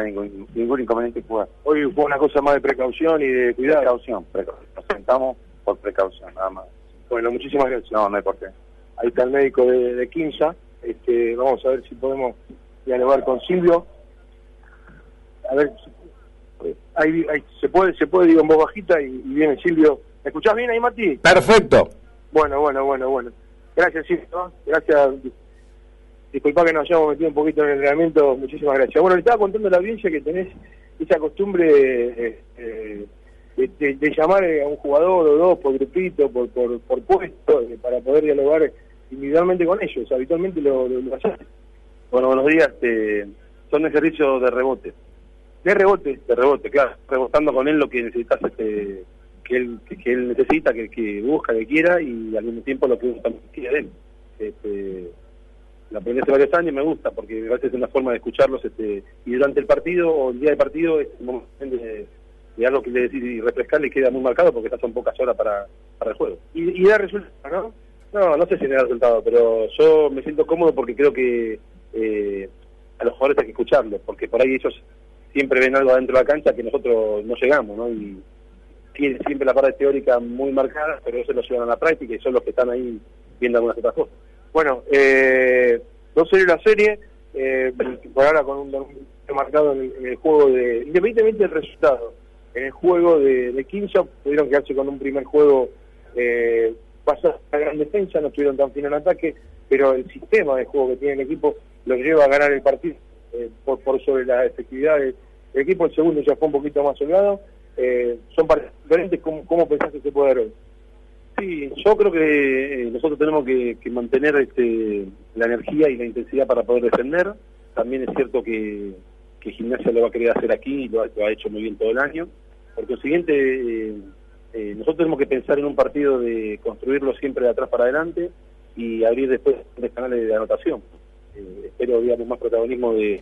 ningún, ningún inconveniente jugar. Hoy fue una cosa más de precaución y de cuidado. Precaución, precaución. Nos sentamos por precaución, nada más. Bueno, muchísimas gracias. No, no hay por qué. Ahí está el médico de, de Quinza. Este, vamos a ver si podemos dialogar con Silvio. A ver, ahí, ahí se puede, se puede, digo, en voz bajita y, y viene Silvio. ¿Me escuchás bien ahí, Mati? Perfecto. Bueno, bueno, bueno, bueno. Gracias, Silvio. Gracias. Disculpa que nos hayamos metido un poquito en el entrenamiento. Muchísimas gracias. Bueno, le estaba contando a la audiencia que tenés esa costumbre eh, eh, de, de- de llamar a un jugador o dos por grupito, por, por, por puesto, eh, para poder dialogar individualmente con ellos. Habitualmente lo, lo. Bueno, buenos días. eh, son ejercicios de rebote. De rebote. De rebote, claro. Rebotando con él lo que necesitas este, que, él, que, que él necesita, que, que busca, que quiera y al mismo tiempo lo que uno también quiere de él. Este, la aprendí hace varios años me gusta porque me parece es una forma de escucharlos este, y durante el partido o el día de partido es de, de algo que le decir y refrescar le queda muy marcado porque estas son pocas horas para, para el juego. Y, y da resultado, ¿no? No, no sé si da resultado, pero yo me siento cómodo porque creo que eh, a los jugadores hay que escucharlos, porque por ahí ellos siempre ven algo adentro de la cancha que nosotros no llegamos, ¿no? Y tienen siempre la parte teórica muy marcada, pero ellos lo llevan a la práctica y son los que están ahí viendo algunas otras cosas. Bueno, eh, no sería la serie, eh, por ahora con un, marcado en el, el juego de, independientemente del resultado, en el juego de, de pudieron quedarse con un primer juego eh, pasar a gran defensa, no estuvieron tan fino en ataque, pero el sistema de juego que tiene el equipo los lleva a ganar el partido eh, por, por sobre las efectividades del equipo. El segundo ya fue un poquito más holgado. Eh, son partidos diferentes. ¿Cómo, ¿Cómo pensás que se puede dar hoy? Sí, yo creo que eh, nosotros tenemos que, que mantener este, la energía y la intensidad para poder defender. También es cierto que, que Gimnasia lo va a querer hacer aquí y lo, ha- hecho muy bien todo el año. Por consiguiente, eh, eh, nosotros tenemos que pensar en un partido de construirlo siempre de atrás para adelante y abrir después los canales de anotación. Eh, espero, digamos, más protagonismo de,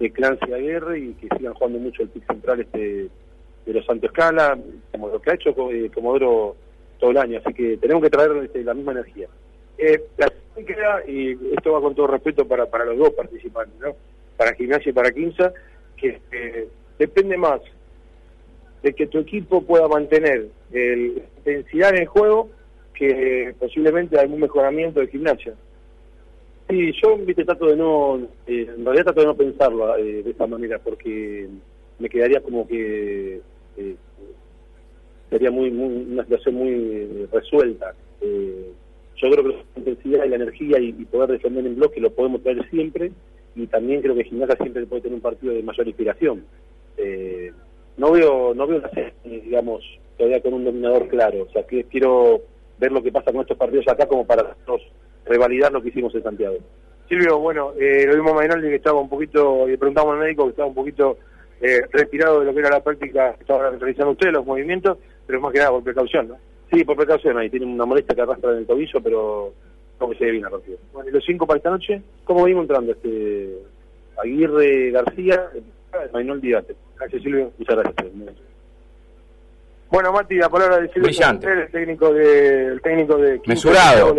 de Clancy Aguirre y que sigan jugando mucho el pick central este de los Santos Escala, como lo que ha hecho eh, Comodoro todo el año, así que tenemos que traer este, la misma energía. Eh, la queda, y esto va con todo respeto para, para los dos participantes, ¿no? para Gimnasia y para Quinza, que eh, depende más de que tu equipo pueda mantener el- la intensidad en el juego que posiblemente algún mejoramiento de Gimnasia. Sí, yo viste, trato de no, eh, en realidad trato de no pensarlo eh, de esta manera, porque me quedaría como que eh, sería muy, muy una situación muy resuelta. Eh, yo creo que la intensidad y la energía y, poder defender en bloque lo podemos traer siempre, y también creo que Gimnasia siempre puede tener un partido de mayor inspiración. Eh, no veo, no veo una serie, digamos, todavía con un dominador claro, o sea, que quiero ver lo que pasa con estos partidos acá como para nosotros revalidar lo que hicimos en Santiago. Silvio, bueno, eh, lo vimos a Mainoldi que estaba un poquito, le preguntamos al médico que estaba un poquito eh, retirado de lo que era la práctica que estaban realizando ustedes, los movimientos, pero más que nada por precaución, ¿no? Sí, por precaución ahí, tiene una molestia que arrastra en el tobillo, pero como se al partido. Bueno, ¿y los cinco para esta noche? ¿Cómo venimos entrando? Este, Aguirre, García, Mainoldi, Gate. Gracias, Silvio. Muchas gracias. Bueno, Mati, la palabra de Silvio el técnico de, el técnico de Mesurado.